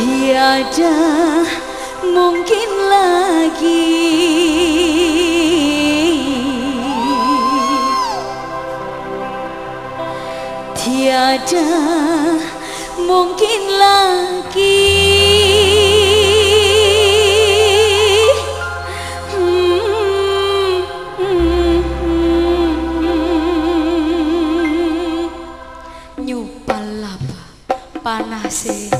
Tiada mungkin lagi. Tiada mungkin lagi. Hmm, hmm, hmm, hmm. panase.